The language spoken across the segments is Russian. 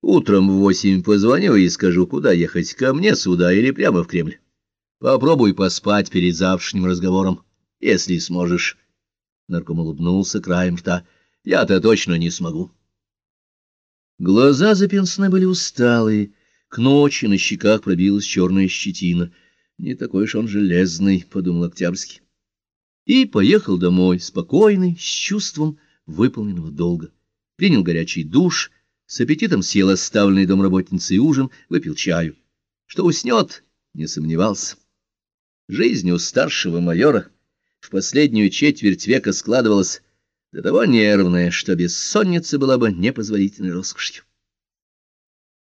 Утром в восемь позвоню и скажу, куда ехать, ко мне сюда или прямо в Кремль. Попробуй поспать перед завтрашним разговором, если сможешь. Нарком улыбнулся краем рта. Я-то точно не смогу. Глаза Запинсны были усталые, к ночи на щеках пробилась черная щетина. Не такой уж он железный, — подумал Октябрьский. И поехал домой, спокойный, с чувством выполненного долга. Принял горячий душ — с аппетитом съел оставленный домработницей ужин, выпил чаю. Что уснет, не сомневался. Жизнь у старшего майора в последнюю четверть века складывалась до того нервная, что бессонница была бы непозволительной роскошью.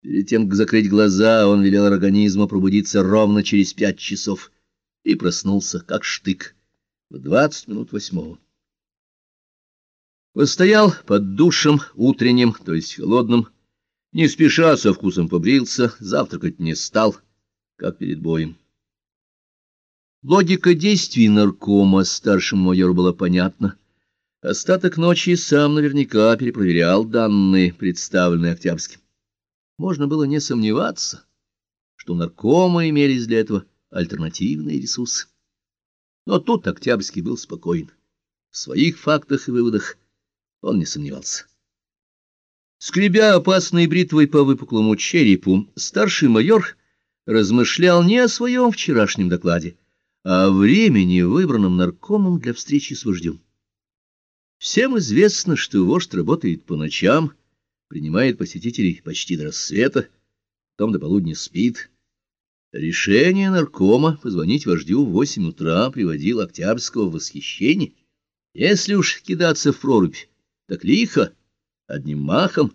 Перед тем, как закрыть глаза, он велел организму пробудиться ровно через пять часов и проснулся, как штык, в двадцать минут восьмого. Постоял под душем утренним, то есть холодным, не спеша со вкусом побрился, завтракать не стал, как перед боем. Логика действий наркома старшему майору была понятна. Остаток ночи сам наверняка перепроверял данные, представленные Октябрьским. Можно было не сомневаться, что у наркома имелись для этого альтернативные ресурсы. Но тут Октябрьский был спокоен. В своих фактах и выводах он не сомневался. Скребя опасной бритвой по выпуклому черепу, старший майор размышлял не о своем вчерашнем докладе, а о времени, выбранном наркомом для встречи с вождем. Всем известно, что вождь работает по ночам, принимает посетителей почти до рассвета, потом до полудня спит. Решение наркома позвонить вождю в восемь утра приводило Октябрьского в восхищение. Если уж кидаться в прорубь, так лихо, одним махом.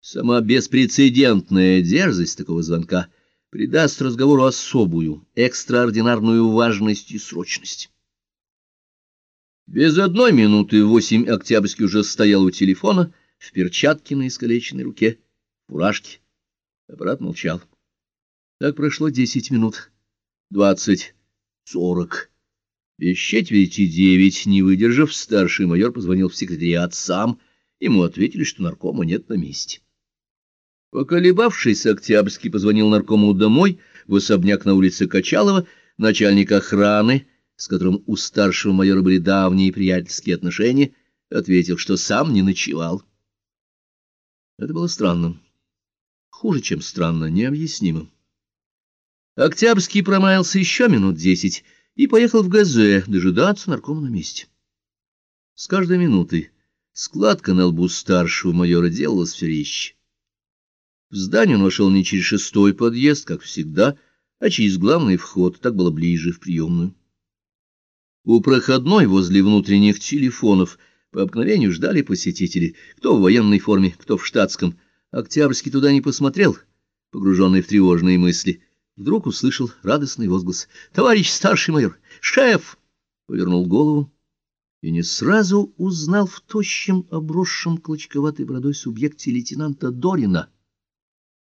Сама беспрецедентная дерзость такого звонка придаст разговору особую, экстраординарную важность и срочность. Без одной минуты восемь Октябрьский уже стоял у телефона, в перчатке на искалеченной руке, фуражке. Аппарат молчал. Так прошло десять минут, двадцать, сорок. Без четверти девять, не выдержав, старший майор позвонил в секретариат сам. Ему ответили, что наркома нет на месте. Поколебавшись, Октябрьский позвонил наркому домой, в особняк на улице Качалова, начальник охраны, с которым у старшего майора были давние приятельские отношения, ответил, что сам не ночевал. Это было странно. Хуже, чем странно, необъяснимо. Октябрьский промаялся еще минут десять, и поехал в ГЗ дожидаться наркома на месте. С каждой минутой складка на лбу старшего майора делалась все резче. В здание он вошел не через шестой подъезд, как всегда, а через главный вход, так было ближе, в приемную. У проходной возле внутренних телефонов по обыкновению ждали посетители, кто в военной форме, кто в штатском. Октябрьский туда не посмотрел, погруженный в тревожные мысли — Вдруг услышал радостный возглас. «Товарищ старший майор! Шеф!» Повернул голову и не сразу узнал в тощем, обросшем клочковатой бородой субъекте лейтенанта Дорина,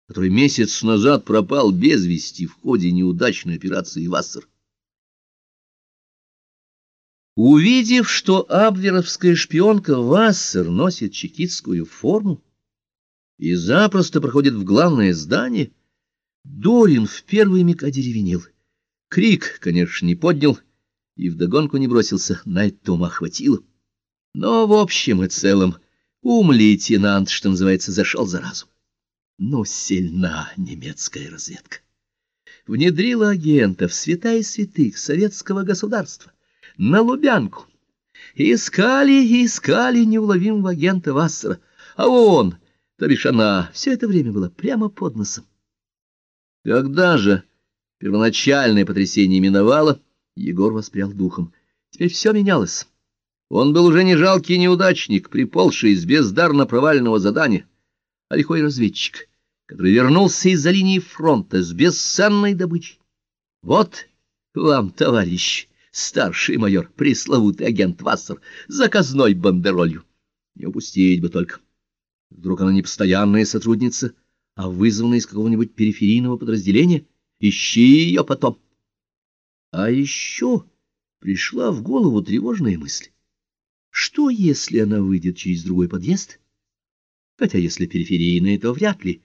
который месяц назад пропал без вести в ходе неудачной операции «Вассер». Увидев, что абверовская шпионка Вассер носит чекистскую форму и запросто проходит в главное здание, Дорин в первый миг одеревенел. Крик, конечно, не поднял и вдогонку не бросился, на это ума хватило. Но в общем и целом ум лейтенант, что называется, зашел за разум. Ну, сильна немецкая разведка. Внедрила агентов святая святых советского государства на Лубянку. Искали искали неуловимого агента Вассера, а он, то бишь она, все это время была прямо под носом. Когда же первоначальное потрясение миновало, Егор воспрял духом. Теперь все менялось. Он был уже не жалкий неудачник, приползший из бездарно провального задания, а лихой разведчик, который вернулся из-за линии фронта с бесценной добычей. Вот вам, товарищ, старший майор, пресловутый агент Вассер, заказной бандеролью. Не упустить бы только. Вдруг она не постоянная сотрудница — а вызванная из какого-нибудь периферийного подразделения. Ищи ее потом. А еще пришла в голову тревожная мысль. Что, если она выйдет через другой подъезд? хотя если периферийные, то вряд ли.